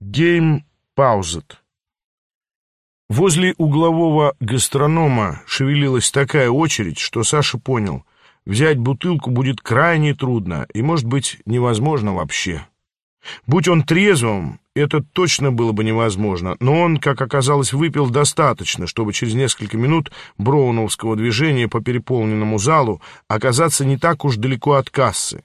Гейм паузет. Возле углового гастронома шевелилась такая очередь, что Саша понял, взять бутылку будет крайне трудно и, может быть, невозможно вообще. Будь он трезвым, это точно было бы невозможно, но он, как оказалось, выпил достаточно, чтобы через несколько минут броуновского движения по переполненному залу оказаться не так уж далеко от кассы.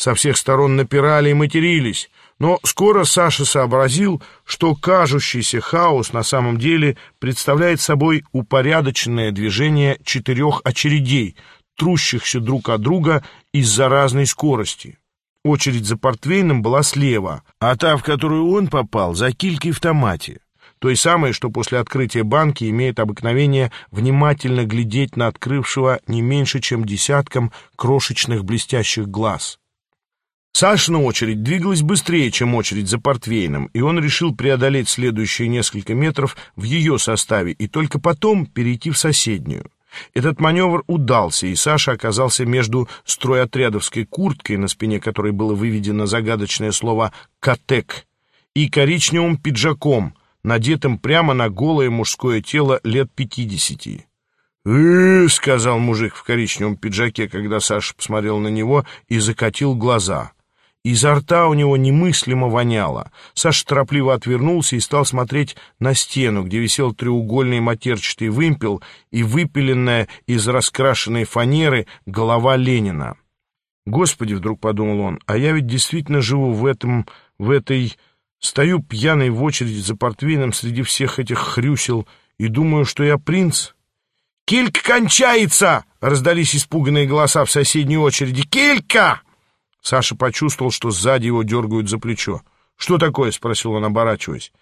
Со всех сторон напирали и матерились, но скоро Саша сообразил, что кажущийся хаос на самом деле представляет собой упорядоченное движение четырех очередей, трущихся друг от друга из-за разной скорости. Очередь за портвейном была слева, а та, в которую он попал, за килькой в томате. Той самой, что после открытия банки имеет обыкновение внимательно глядеть на открывшего не меньше, чем десятком крошечных блестящих глаз. Сашина очередь двигалась быстрее, чем очередь за портвейном, и он решил преодолеть следующие несколько метров в ее составе и только потом перейти в соседнюю. Этот маневр удался, и Саша оказался между стройотрядовской курткой, на спине которой было выведено загадочное слово «катек», и коричневым пиджаком, надетым прямо на голое мужское тело лет пятидесяти. «Э, — сказал мужик в коричневом пиджаке, когда Саша посмотрел на него и закатил глаза. Изо рта у него немыслимо воняло. Саша торопливо отвернулся и стал смотреть на стену, где висел треугольный матерчатый вымпел и выпиленная из раскрашенной фанеры голова Ленина. «Господи!» — вдруг подумал он, «а я ведь действительно живу в этом... в этой... Стою пьяный в очереди за портвейном среди всех этих хрюсел и думаю, что я принц». «Килька кончается!» — раздались испуганные голоса в соседней очереди. «Килька!» Саша почувствовал, что сзади его дергают за плечо. «Что такое?» — спросил он, оборачиваясь.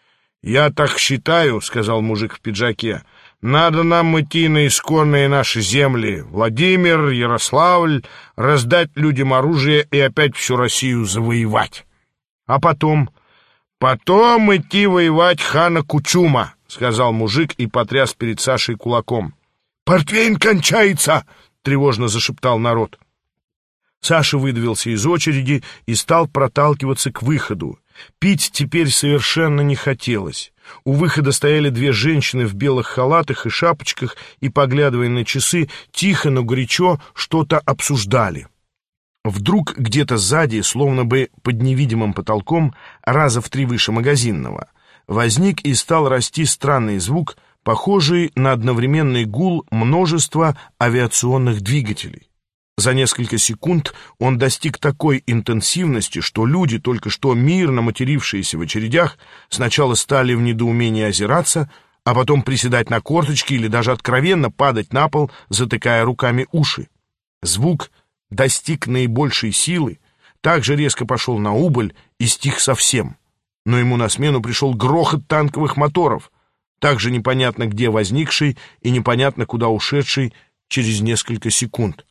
«Я так считаю», — сказал мужик в пиджаке. «Надо нам идти на исконные наши земли. Владимир, Ярославль, раздать людям оружие и опять всю Россию завоевать. А потом...» «Потом идти воевать хана Кучума», — сказал мужик и потряс перед Сашей кулаком. «Портвейн кончается!» — тревожно зашептал народ. Саша выдавился из очереди и стал проталкиваться к выходу. Пить теперь совершенно не хотелось. У выхода стояли две женщины в белых халатах и шапочках и, поглядывая на часы, тихо, но горячо что-то обсуждали. Вдруг где-то сзади, словно бы под невидимым потолком, раза в три выше магазинного, возник и стал расти странный звук, похожий на одновременный гул множества авиационных двигателей. За несколько секунд он достиг такой интенсивности, что люди, только что мирно матерившиеся в очередях, сначала стали в недоумении озираться, а потом приседать на корточки или даже откровенно падать на пол, затыкая руками уши. Звук достиг наибольшей силы, также резко пошел на убыль и стих совсем. Но ему на смену пришел грохот танковых моторов, также непонятно где возникший и непонятно куда ушедший через несколько секунд.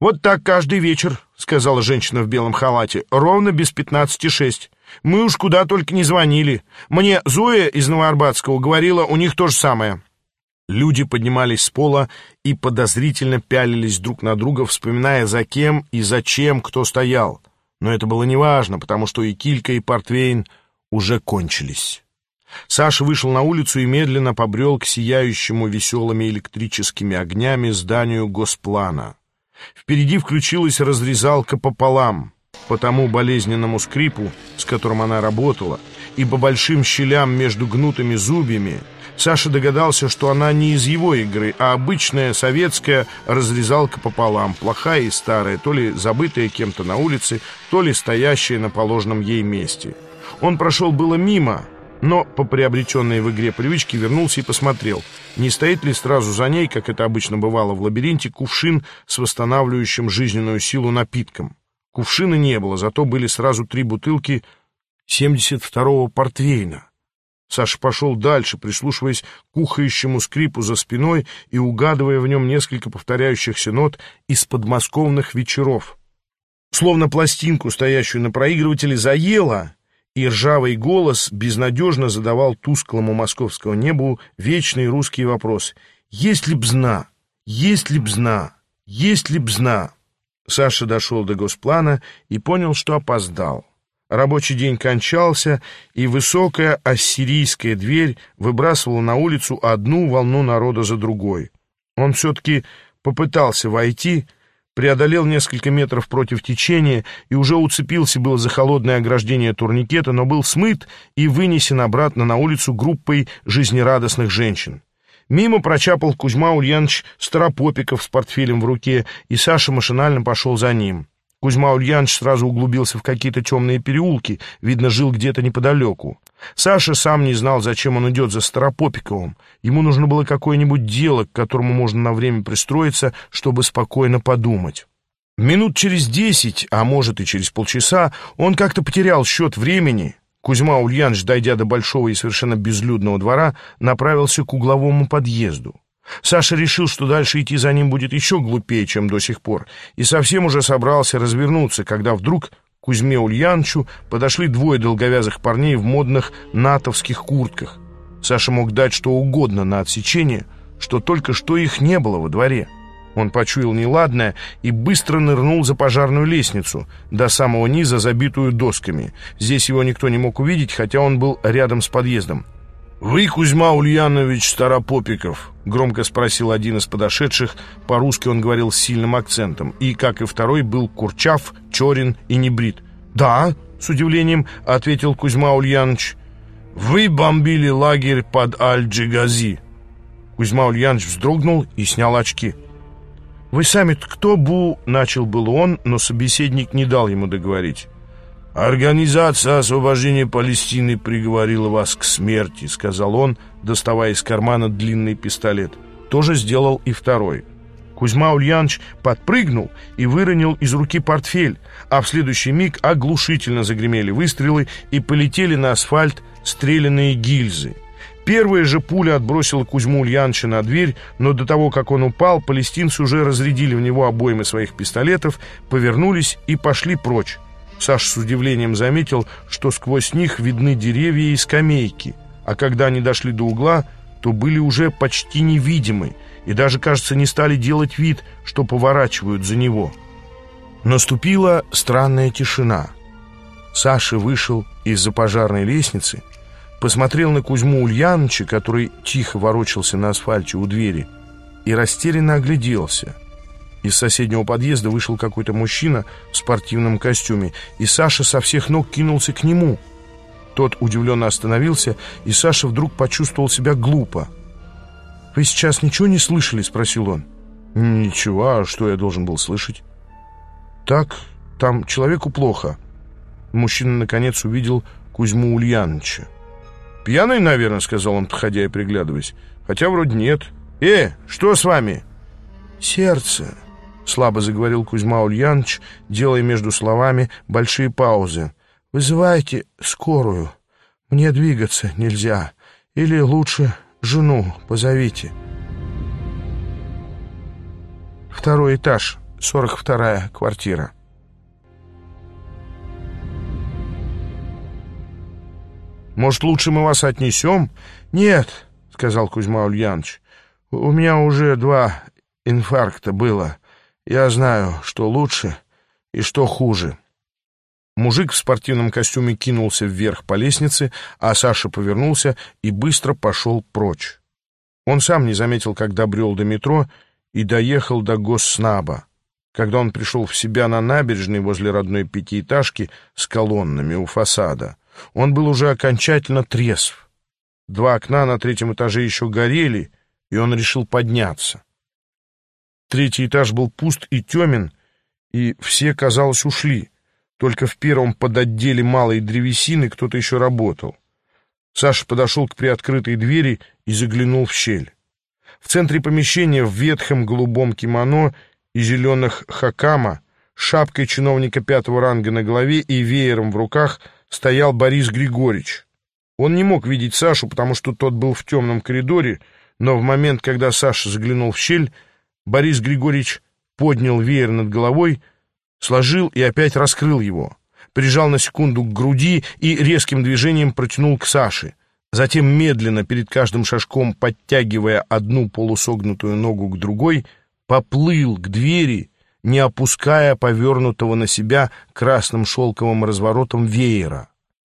«Вот так каждый вечер», — сказала женщина в белом халате, — «ровно без пятнадцати шесть. Мы уж куда только не звонили. Мне Зоя из Новоарбатского говорила, у них то же самое». Люди поднимались с пола и подозрительно пялились друг на друга, вспоминая, за кем и зачем кто стоял. Но это было неважно, потому что и Килька, и Портвейн уже кончились. Саша вышел на улицу и медленно побрел к сияющему веселыми электрическими огнями зданию Госплана. Впереди включилась разрезалка пополам, по тому болезненному скрипу, с которым она работала, и по большим щелям между гнутыми зубьями, Саша догадался, что она не из его игры, а обычная советская разрезалка пополам, плохая и старая, то ли забытая кем-то на улице, то ли стоящая на положенном ей месте. Он прошел было мимо, но по приобретенной в игре привычке вернулся и посмотрел, не стоит ли сразу за ней, как это обычно бывало в лабиринте, кувшин с восстанавливающим жизненную силу напитком. Кувшина не было, зато были сразу три бутылки 72-го портвейна. Саша пошел дальше, прислушиваясь к ухающему скрипу за спиной и угадывая в нем несколько повторяющихся нот из подмосковных вечеров. Словно пластинку, стоящую на проигрывателе, заело, и ржавый голос безнадежно задавал тусклому московскому небу вечный русский вопрос «Есть ли бзна? Есть ли бзна? Есть ли бзна?» Саша дошел до госплана и понял, что опоздал. Рабочий день кончался, и высокая ассирийская дверь выбрасывала на улицу одну волну народа за другой. Он все-таки попытался войти, преодолел несколько метров против течения и уже уцепился было за холодное ограждение турникета, но был смыт и вынесен обратно на улицу группой жизнерадостных женщин. Мимо прочапал Кузьма Ульянович Старопопиков с портфелем в руке, и Саша машинально пошел за ним. Кузьма Ульянович сразу углубился в какие-то темные переулки, видно, жил где-то неподалеку. Саша сам не знал, зачем он идет за Старопопиковым. Ему нужно было какое-нибудь дело, к которому можно на время пристроиться, чтобы спокойно подумать. Минут через десять, а может и через полчаса, он как-то потерял счет времени. Кузьма Ульянович, дойдя до большого и совершенно безлюдного двора, направился к угловому подъезду. Саша решил, что дальше идти за ним будет еще глупее, чем до сих пор, и совсем уже собрался развернуться, когда вдруг к Кузьме Ульянчу подошли двое долговязых парней в модных натовских куртках. Саша мог дать что угодно на отсечение, что только что их не было во дворе. Он почуял неладное и быстро нырнул за пожарную лестницу, до самого низа, забитую досками. Здесь его никто не мог увидеть, хотя он был рядом с подъездом. «Вы Кузьма Ульянович Старопопиков?» — громко спросил один из подошедших. По-русски он говорил с сильным акцентом. И, как и второй, был курчав, черен и небрит. «Да», — с удивлением ответил Кузьма Ульянович. «Вы бомбили лагерь под Аль-Джигази». Кузьма Ульянович вздрогнул и снял очки. «Вы сами кто, Бу?» — начал был он, но собеседник не дал ему договорить. «Организация освобождения Палестины приговорила вас к смерти», — сказал он, доставая из кармана длинный пистолет. Тоже сделал и второй. Кузьма Ульянович подпрыгнул и выронил из руки портфель, а в следующий миг оглушительно загремели выстрелы и полетели на асфальт стрелянные гильзы. Первая же пуля отбросила Кузьму Ульяновича на дверь, но до того, как он упал, палестинцы уже разрядили в него обоймы своих пистолетов, повернулись и пошли прочь. Саша с удивлением заметил, что сквозь них видны деревья и скамейки, а когда они дошли до угла, то были уже почти невидимы и даже, кажется, не стали делать вид, что поворачивают за него. Наступила странная тишина. Саша вышел из-за пожарной лестницы, посмотрел на Кузьму Ульяновича, который тихо ворочался на асфальте у двери, и растерянно огляделся — из соседнего подъезда вышел какой-то мужчина в спортивном костюме, и Саша со всех ног кинулся к нему. Тот удивленно остановился, и Саша вдруг почувствовал себя глупо. «Вы сейчас ничего не слышали?» — спросил он. «Ничего, а что я должен был слышать?» «Так, там человеку плохо». Мужчина, наконец, увидел Кузьму Ульяновича. «Пьяный, наверное», — сказал он, подходя и приглядываясь. «Хотя вроде нет». «Э, что с вами?» «Сердце», — слабо заговорил Кузьма Ульянович, делая между словами большие паузы. «Вызывайте скорую. Мне двигаться нельзя. Или лучше жену позовите». Второй этаж, сорок вторая квартира. «Может, лучше мы вас отнесем?» «Нет», — сказал Кузьма Ульянович. «У меня уже два инфаркта было. Я знаю, что лучше и что хуже. Мужик в спортивном костюме кинулся вверх по лестнице, а Саша повернулся и быстро пошел прочь. Он сам не заметил, как добрел до метро и доехал до госснаба. Когда он пришел в себя на набережной возле родной пятиэтажки с колоннами у фасада, он был уже окончательно трезв. Два окна на третьем этаже еще горели, и он решил подняться. Третий этаж был пуст и темен, и все, казалось, ушли. Только в первом подотделе малой древесины кто-то еще работал. Саша подошел к приоткрытой двери и заглянул в щель. В центре помещения в ветхом голубом кимоно и зеленых хакама, шапкой чиновника пятого ранга на голове и веером в руках стоял Борис Григорьевич. Он не мог видеть Сашу, потому что тот был в темном коридоре, но в момент, когда Саша заглянул в щель, Борис Григорьевич поднял веер над головой, сложил и опять раскрыл его, прижал на секунду к груди и резким движением протянул к Саше. Затем, медленно, перед каждым шажком подтягивая одну полусогнутую ногу к другой, поплыл к двери, не опуская повернутого на себя красным шелковым разворотом веера.